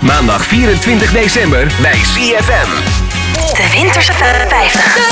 Maandag 24 december bij CFM. De Winterse 50. De Winterse 50.